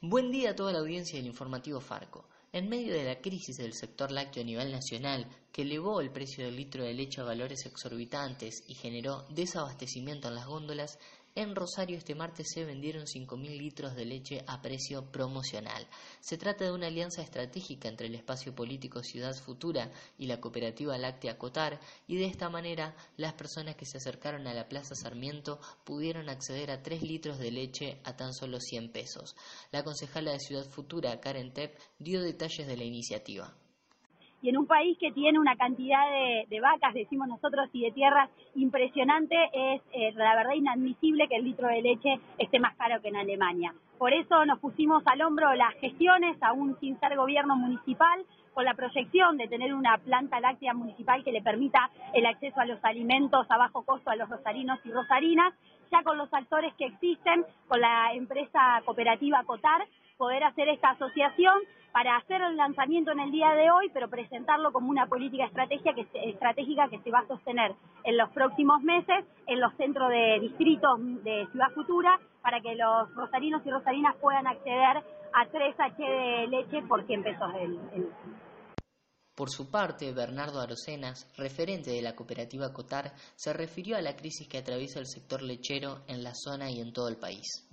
Buen día a toda la audiencia del informativo Farco. En medio de la crisis del sector lácteo a nivel nacional, que elevó el precio del litro de leche a valores exorbitantes y generó desabastecimiento en las góndolas, en Rosario este martes se vendieron 5.000 litros de leche a precio promocional. Se trata de una alianza estratégica entre el espacio político Ciudad Futura y la cooperativa láctea Cotar y de esta manera las personas que se acercaron a la Plaza Sarmiento pudieron acceder a 3 litros de leche a tan solo 100 pesos. La concejala de Ciudad Futura, Karen Tepp, dio detalles de la iniciativa y en un país que tiene una cantidad de, vacas, decimos nosotros, y de tierras impresionante, es eh, la verdad inadmisible que el litro de leche esté más caro que en Alemania. Por eso nos pusimos al hombro las gestiones, aún sin ser gobierno municipal, con la proyección de tener una planta láctea municipal que le permita el acceso a los alimentos a bajo costo a los rosarinos y rosarinas, ya con los actores que existen, con la empresa cooperativa Cotar, poder hacer esta asociación para hacer el lanzamiento en el día de hoy, pero presentarlo como una política estratégica que, se va a sostener en los próximos meses en los centros de distritos de Ciudad Futura para que los rosarinos y rosarinas puedan acceder a 3 H de leche por 100 pesos el, Por su parte, Bernardo Arocenas, referente de la cooperativa Cotar, se refirió a la crisis que atraviesa el sector lechero en la zona y en todo el país.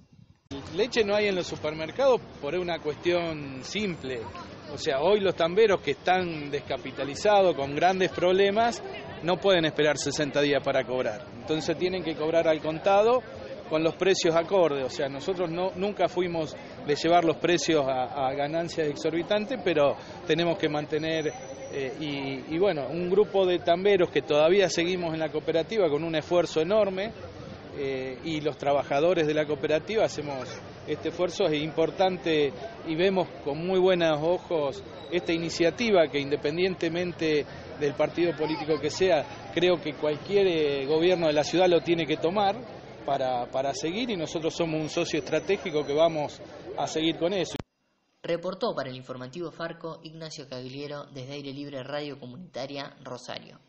Leche no hay en los supermercados por una cuestión simple. O sea, hoy los tamberos que están descapitalizados, con grandes problemas, no pueden esperar 60 días para cobrar. Entonces tienen que cobrar al contado con los precios acordes. O sea, nosotros no, nunca fuimos de llevar los precios a, ganancias exorbitantes, pero tenemos que mantener, eh, y, y bueno, un grupo de tamberos que todavía seguimos en la cooperativa con un esfuerzo enorme eh, y los trabajadores de la cooperativa hacemos este esfuerzo. Es importante y vemos con muy buenos ojos esta iniciativa que independientemente del partido político que sea, creo que cualquier eh, gobierno de la ciudad lo tiene que tomar para, para seguir y nosotros somos un socio estratégico que vamos a seguir con eso. Reportó para el informativo Farco Ignacio Cagliero desde Aire Libre Radio Comunitaria Rosario.